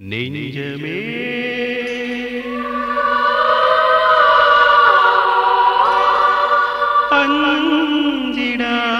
நெஞ்சமே. அஞ்சிடா.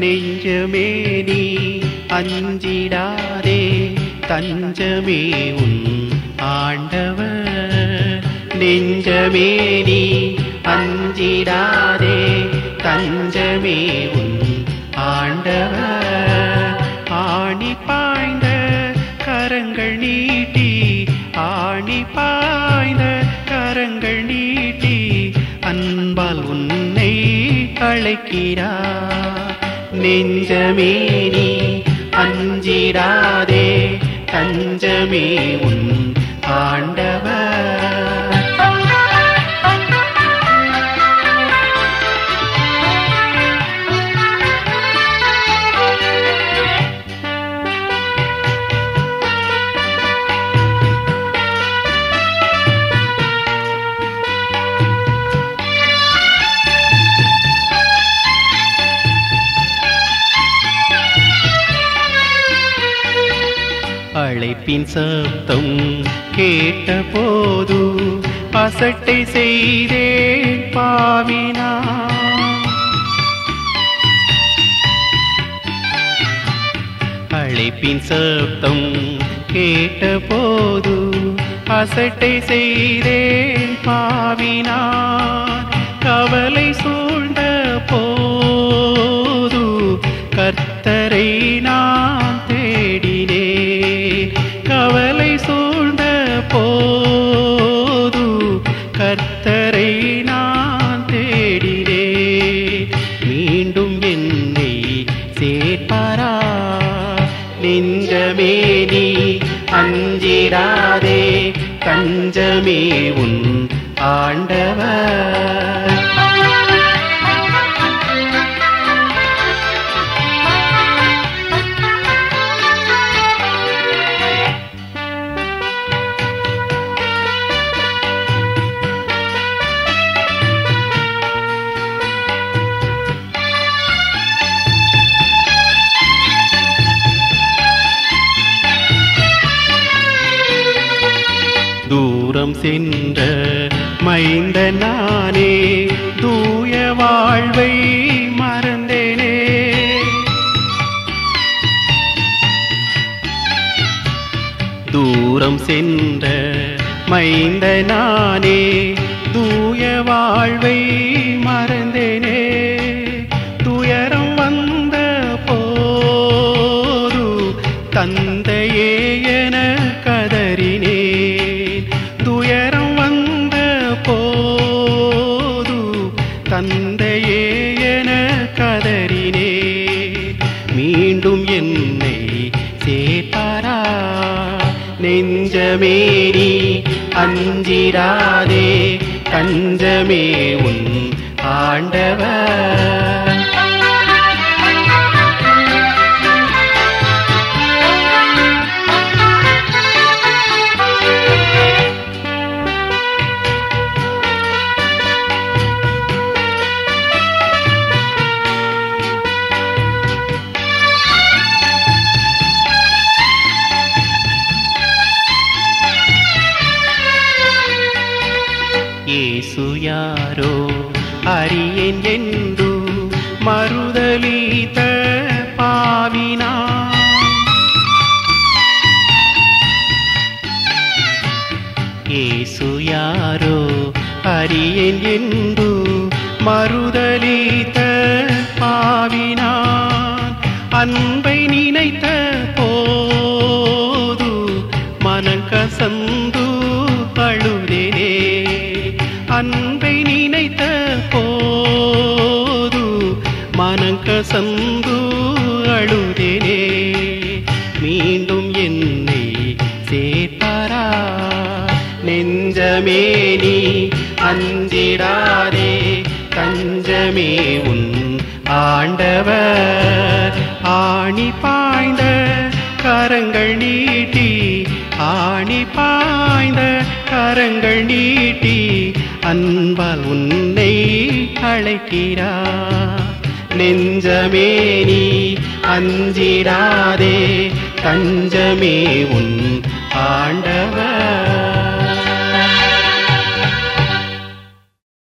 நெஞ்சமே நீ அஞ்சிடாதே தஞ்சமே உன் ஆண்டவர். நெஞ்சமே நீ அஞ்சிடாதே தஞ்சமே உன் ஆண்டவர். ஆணி பாய்ந்த கரங்கள் நீட்டி ஆணி பாய்ந்த கரங்கள் நீட்டி அன்பால் உன்னை அழைக்கிறார். நெஞ்சமே நீ அஞ்சிடாதே தஞ்சமே உன் ஆண்டவர் அழைப்பின் சப்தம் கேட்டபோது அசட்டை செய்தே பாவினா. அழைப்பின் சப்தம் கேட்டபோது அசட்டை செய்தேன் சேர்ப்பாரா நெஞ்சமே நீ அஞ்சிடாதே தஞ்சமே உன் ஆண்டவர். சென்ற மைந்த நானே தூய வாழ்வை மறந்தேனே. தூரம் சென்ற மைந்த நானே தூய வாழ்வை மறந்தேனே. துயரம் வந்த போது தந்தையே என கதறினே. நெஞ்சமே அஞ்சிராதே அஞ்சிடாதே தஞ்சமே உன் ஆண்டவர். அறியேன் என்று மறுதலித்த பாவினா ஏசு யாரோ அறியேன் என்று மறுதலித்த பாவினான் அன்பை நினைத்த போது மனங்கசந்து அழுதேனே அன்பை மனங்கசந்து அழுதேனே. மீண்டும் என்னை சேர்த்தாரா நெஞ்சமே நீ அஞ்சிடாதே. தஞ்சமே உன் ஆண்டவர். ஆணி பாய்ந்த கரங்கள் நீட்டி ஆணி பாய்ந்த கரங்கள் நீட்டி அன்பால் உன்னை அழைக்கிறார். நெஞ்சமே நீ அஞ்சிடாதே தஞ்சமே உன் ஆண்டவர்.